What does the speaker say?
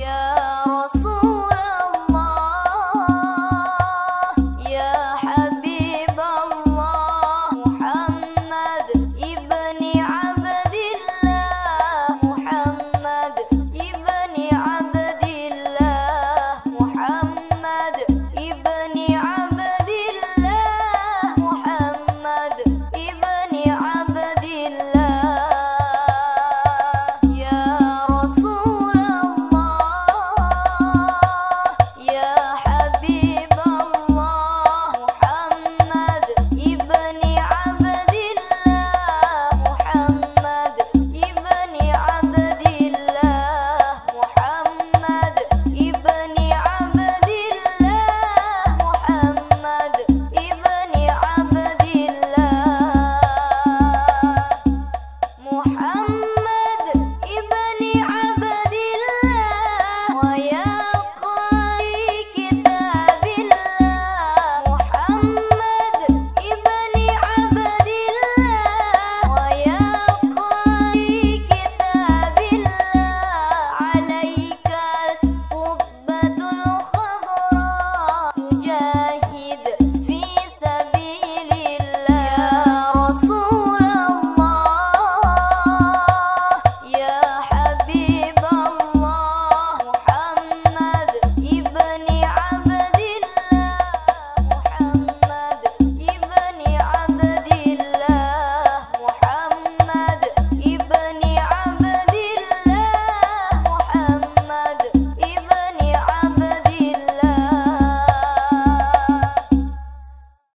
Yeah.